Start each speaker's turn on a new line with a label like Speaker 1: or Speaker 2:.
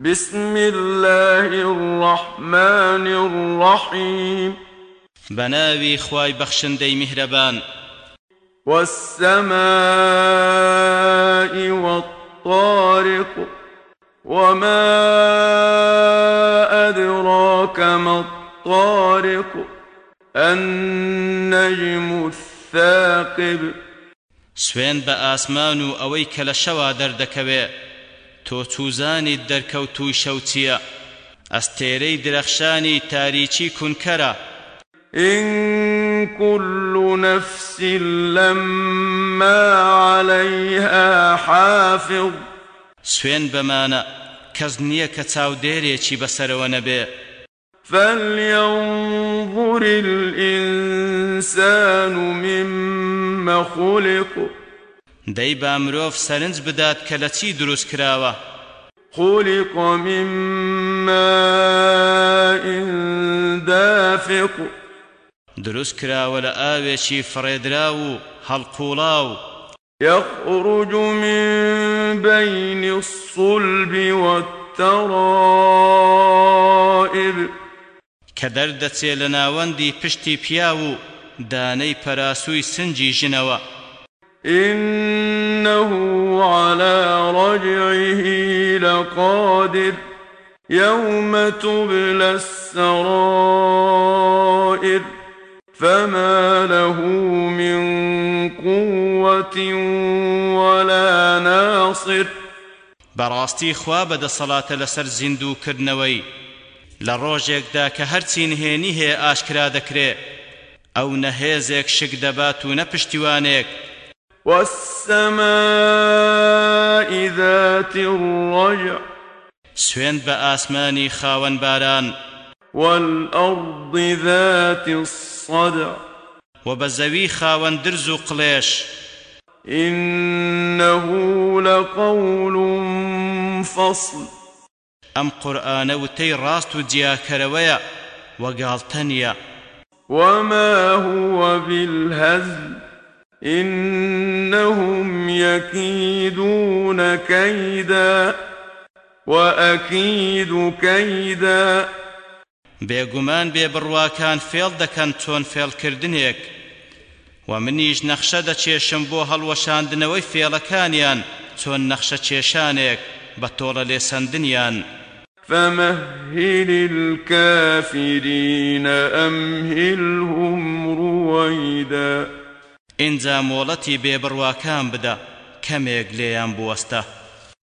Speaker 1: بسم الله الرحمن الرحيم.
Speaker 2: بناوي خواي بخشن دي مهربان.
Speaker 1: والسماء والطارق وما أدراك ما الطارق النجم الثاقب.
Speaker 2: سوين بآسمان أويك لشوا دردكوي تۆ چوزانی دەرکەوتوی شەوچیە ئەستێرەی درەخشانی تاریکی کونکەرە.
Speaker 1: إن كل نفس لما عليها حافظ.
Speaker 2: سوين بمانا کەس نییە کە چاودێرێکی بەسەرەوە نەبێ.
Speaker 1: فلينظر الإنسان مما خلق.
Speaker 2: دەی با مرۆڤ سەرنج بدات کە لە چی دروست کراوە؟
Speaker 1: خلق من ماء دافق.
Speaker 2: دروست کراوە لە ئاوێکی فڕێدرا و هەڵقوڵاو.
Speaker 1: يخرج من بين الصلب والترائب.
Speaker 2: کە دەردەچێ لە ناوەندی پشتی پیا و دانەی پەراسووی سنجی ژنەوە.
Speaker 1: إنه على رجعه لقادر يوم تبلى السرائر فما له من قوة ولا ناصر.
Speaker 2: براستي خوا بەدە سەڵاتە لەسەر زیندووکردنەوەی لە ڕۆژێکدا کە هەرچی نهێنی هەیە ئاشکرا دەکرێ ئەو نەهێزێک شک دەبات و نەپشتیوانێک
Speaker 1: والسماء ذات الرجع.
Speaker 2: سوين بآسماني خاون باران.
Speaker 1: والأرض ذات الصدع.
Speaker 2: وبزوي خاون درزو قليش
Speaker 1: إنه لقول فصل.
Speaker 2: أم قرآن وتي راست جيا كرويا وقالتنيا
Speaker 1: وما هو بالهزل. إنهم يكيدون كيدا وأكيد كيدا.
Speaker 2: بێگومان بێ بڕواکان فێڵ دەکەن چۆن فێڵکردنێک. و منیش نەخشە دەچێشم بۆ هەڵوەشاندنەوەی فێڵەکانیان چۆن نەخشە چێشانێک بە تۆڵە لێسەندنیان.
Speaker 1: فمهل الكافرين أمهلهم رويداً.
Speaker 2: ئینجا مۆڵەتی بێبڕواکان بدە کەمێک لێیان بوەستە.